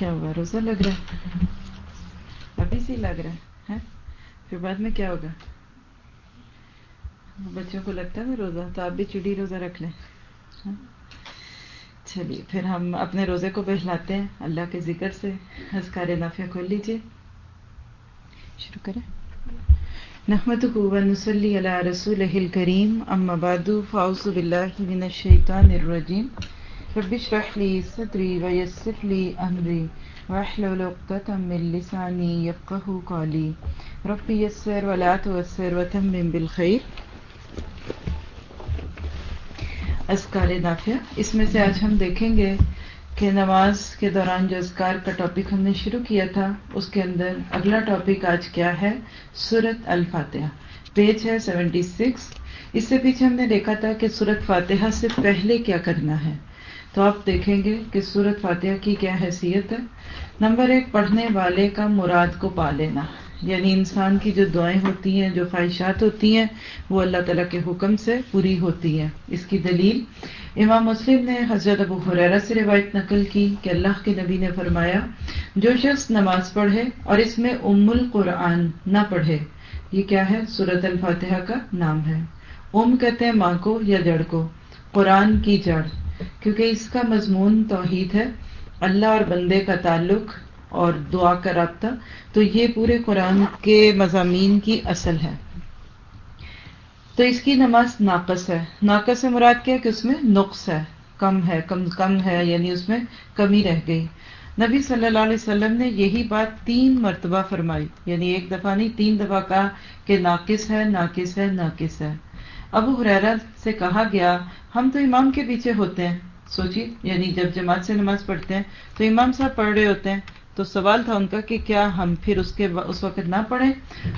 کیا ہوا روزہ لگ رہا ہے۔ ابھی سے لگ رہا ہے پھر بعد میں کیا ہوگا؟ بچوں کو لگتا ہے روزہ، تو آپ بھی چڑی روزہ رکھ لیں۔ چلیے، پھر ہم اپنے روزے کو بہلاتے ہیں۔ اللہ کے ذکر سے ہزکار نافیہ کھول لیجیے شروع کریں۔ نحمد ونسلی علی رسول کریم ام بعد فاؤز باللہ من الشیطان الرجیم۔ رب اشرح لي صدري ويسر لي امري واحلل عقدة من لساني يفقهوا قولي. رب يسر ولا تعسر وتمم بالخير. اذکار نافیہ اس میں سے آج ہم دیکھیں گے کہ نماز کے دوران جو اذکار کا ٹاپک ہم نے شروع کیا تھا، اس کے اندر اگلا ٹاپک آج کیا ہے؟ سورت الفاتحہ. پیج ہے سیونٹی سکس اس سے پیچھے ہم نے دیکھا تھا کہ سورت فاتحہ سے پہلے کیا کرنا ہے؟ تو آپ دیکھیں گے کہ سورت فاتحہ کی کیا حیثیت ہے۔ نمبر ایک، پڑھنے والے کا مراد کو پا لینا۔ یعنی انسان کی جو دعائیں ہوتی ہیں، جو خواہشات ہوتی ہیں، وہ اللہ تعالیٰ کے حکم سے پوری ہوتی ہیں۔ اس کی دلیل، امام مسلم نے حضرت ابو حریرہ سے روایت نقل کی کہ اللہ کے نبی نے فرمایا، جو شخص نماز پڑھے اور اس میں ام القرآن نہ پڑھے، یہ کیا ہے؟ سورت الفاتحہ کا نام ہے۔ ام کہتے ہیں ماں کو یا جڑ کو۔ قرآن کی جڑ۔ کیونکہ اس کا مضمون توحید ہے، اللہ اور بندے کا تعلق اور دعا کا رابطہ۔ تو یہ پورے قرآن کے مضامین کی اصل ہے۔ تو اس کی نماز ناقص ہے۔ ناقص سے مراد کیا کہ اس میں نقص ہے۔ کم ہے، کم کم ہے یعنی اس میں کمی رہ گئی۔ نبی صلی اللہ علیہ وسلم نے یہی بات تین مرتبہ فرمائی۔ یعنی ایک دفعہ نہیں، تین دفعہ کہا کہ ناقص ہے ناقص ہے ناقص ہے۔ ابو حریرا سے کہا گیا، ہم تو امام کے پیچھے ہوتے ہیں۔ سوچیے یعنی جب جماعت سے نماز پڑھتے ہیں تو امام صاحب پڑھ رہے ہوتے ہیں۔ تو سوال تھا ان کا کہ کیا ہم پھر اس کے اس وقت نہ پڑھیں؟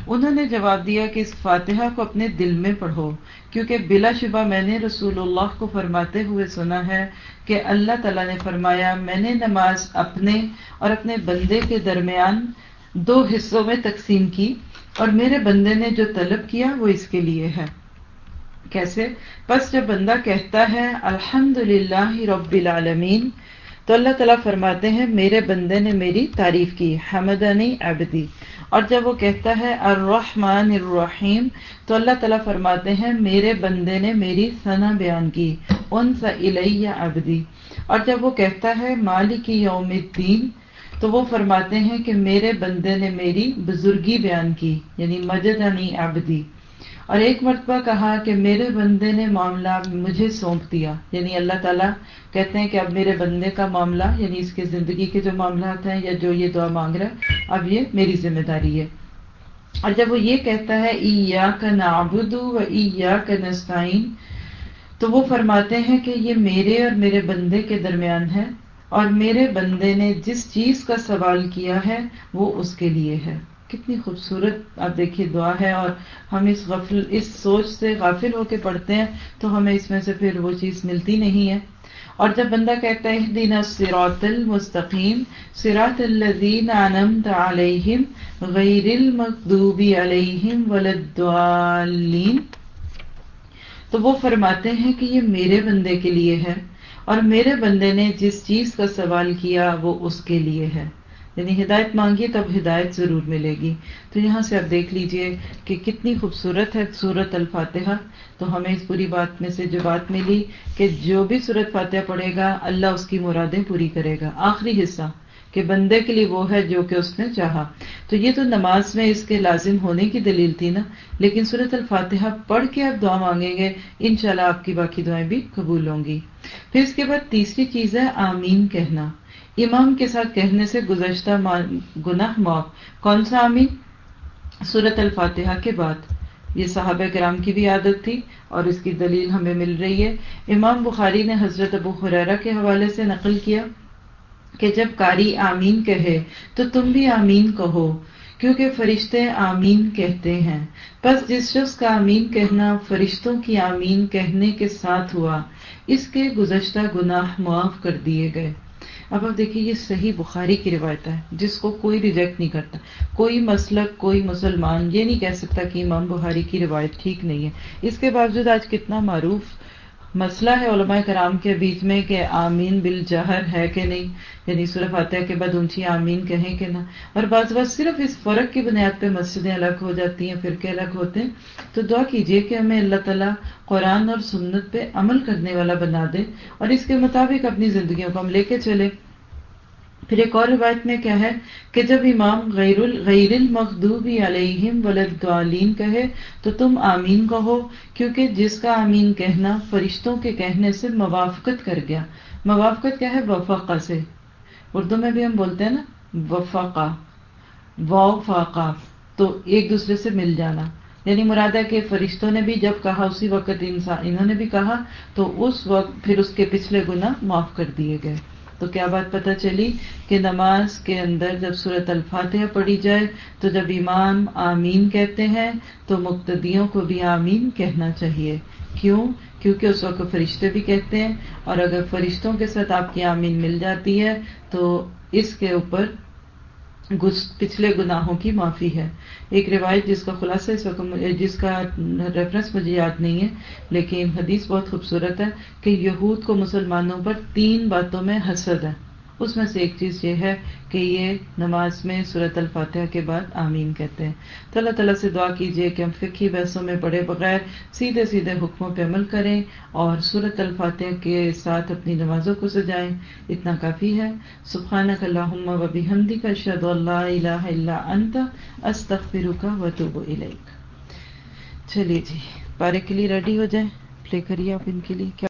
انہوں نے جواب دیا کہ اس فاتحہ کو اپنے دل میں پڑھو، کیونکہ بلا شبہ میں نے رسول اللہ کو فرماتے ہوئے سنا ہے کہ اللہ تعالیٰ نے فرمایا، میں نے نماز اپنے اور اپنے بندے کے درمیان دو حصوں میں تقسیم کی اور میرے بندے نے جو طلب کیا وہ اس کے لیے ہے۔ کیسے؟ بس جب بندہ کہتا ہے الحمد للہ رب العالمین، تو اللہ تعالیٰ فرماتے ہیں، میرے بندے نے میری تعریف کی، حمدنی ابدی اور جب وہ کہتا ہے الرحمن الرحیم، تو اللہ تعالیٰ فرماتے ہیں، میرے بندے نے میری ثنا بیان کی ان سا ابدی اور جب وہ کہتا ہے مالک یوم الدین، تو وہ فرماتے ہیں کہ میرے بندے نے میری بزرگی بیان کی یعنی مجدنی ابدی اور ایک مرتبہ کہا کہ میرے بندے نے معاملہ مجھے سونپ دیا۔ یعنی اللہ تعالیٰ کہتے ہیں کہ اب میرے بندے کا معاملہ یعنی اس کے زندگی کے جو معاملات ہیں یا جو یہ دعا مانگ رہا ہے، اب یہ میری ذمہ داری ہے۔ اور جب وہ یہ کہتا ہے ای یا کا نابود و ای یا کا نسطین تو وہ فرماتے ہیں کہ یہ میرے اور میرے بندے کے درمیان ہے اور میرے بندے نے جس چیز کا سوال کیا ہے، وہ اس کے لیے ہے۔ کتنی خوبصورت آپ دیکھیے دعا ہے اور ہم اس غفل، اس سوچ سے غافل ہو کے پڑھتے ہیں تو ہمیں اس میں سے پھر وہ چیز ملتی نہیں ہے۔ اور جب بندہ کہتا ہے دینا سراط المستقیم سراط الذین انعمت علیہم غیر المغضوب علیہم ولدالین تو وہ فرماتے ہیں کہ یہ میرے بندے کے لیے ہے اور میرے بندے نے جس چیز کا سوال کیا وہ اس کے لیے ہے۔ یعنی ہدایت مانگیے تب ہدایت ضرور ملے گی۔ تو یہاں سے آپ دیکھ لیجیے کہ کتنی خوبصورت ہے سورت الفاتحہ۔ تو ہمیں اس پوری بات میں سے جو بات ملی کہ جو بھی سورت فاتحہ پڑھے گا، اللہ اس کی مرادیں پوری کرے گا۔ آخری حصہ کہ بندے کے لیے وہ ہے جو کہ اس نے چاہا۔ تو یہ تو نماز میں اس کے لازم ہونے کی دلیل تھی نا، لیکن صورت الفاتحہ پڑھ کے آپ دعا مانگیں گے، انشاءاللہ آپ کی باقی دعائیں بھی قبول ہوں گی۔ پھر اس کے بعد تیسری چیز ہے آمین کہنا۔ امام کے ساتھ کہنے سے گزشتہ گناہ معاف۔ کون سا امین صورت الفاتحہ کے بعد۔ یہ صحابہ کرام کی بھی عادت تھی اور اس کی دلیل ہمیں مل رہی ہے۔ امام بخاری نے حضرت ابو خریرہ کے حوالے سے نقل کیا کہ جب کاری آمین کہے تو تم بھی آمین کہو، کیونکہ فرشتے آمین کہتے ہیں۔ بس جس شخص کا آمین کہنا فرشتوں کی آمین کہنے کے ساتھ ہوا، اس کے گزشتہ گناہ معاف کر دیے گئے۔ اب آپ دیکھیے یہ صحیح بخاری کی روایت ہے، جس کو کوئی ریجیکٹ نہیں کرتا۔ کوئی مسلک، کوئی مسلمان یہ نہیں کہہ سکتا کہ امام بخاری کی روایت ٹھیک نہیں ہے۔ اس کے باوجود آج کتنا معروف مسئلہ ہے علماء کرام کے بیچ میں کہ آمین بل جہر ہے کہ نہیں؟ یعنی سورہ فاتحہ کے بعد اونچی آمین کہیں کہ نہ؟ اور بعض بعض صرف اس فرق کی بنیاد پہ مسجدیں الگ ہو جاتی ہیں، فرقے الگ ہوتے ہیں۔ تو دعا کیجیے کہ ہمیں اللہ تعالیٰ قرآن اور سنت پہ عمل کرنے والا بنا دے اور اس کے مطابق اپنی زندگیوں کو ہم لے کے چلے۔ پھر ایک اور روایت میں کیا ہے کہ جب امام غیر غیر المخوبی علیہم ولدعلین کہے تو تم آمین کہو، کیونکہ جس کا آمین کہنا فرشتوں کے کہنے سے موافقت کر گیا۔ موافقت کیا ہے؟ وفقہ سے۔ اردو میں بھی ہم بولتے ہیں نا وفقا وفاقا تو ایک دوسرے سے مل جانا۔ یعنی مراد ہے کہ فرشتوں نے بھی جب کہا، اسی وقت انسان انہوں نے بھی کہا، تو اس وقت پھر اس کے پچھلے گنا معاف کر دیے گئے۔ تو کیا بات پتہ چلی کہ نماز کے اندر جب صورت الفاتحہ پڑھی جائے تو جب امام آمین کہتے ہیں تو مقتدیوں کو بھی آمین کہنا چاہیے۔ کیوں؟ کیونکہ اس وقت فرشتے بھی کہتے ہیں اور اگر فرشتوں کے ساتھ آپ کی آمین مل جاتی ہے تو اس کے اوپر پچھلے گناہوں کی معافی ہے۔ ایک روایت جس کا خلاصہ اس وقت جس کا ریفرنس مجھے یاد نہیں ہے، لیکن حدیث بہت خوبصورت ہے کہ یہود کو مسلمانوں پر تین باتوں میں حسد ہے۔ اس میں سے ایک چیز یہ ہے کہ یہ نماز میں صورت الفاتحہ کے بعد آمین کہتے ہیں۔ تو اللہ تعالیٰ سے دعا کیجیے کہ ہم فقی بحثوں میں پڑے بغیر سیدھے سیدھے حکموں پہ عمل کریں اور صورت الفاتحہ کے ساتھ اپنی نمازوں کو سجائیں۔ اتنا کافی ہے۔ سبحانہ اللہ وبی حمدی کا اللہ الہ اللہ انت استخر کا وطوب علیک چلیے جی پارے کے لیے ریڈی ہو جائیں۔ پلے کریے آپ ان کے لیے۔ کیا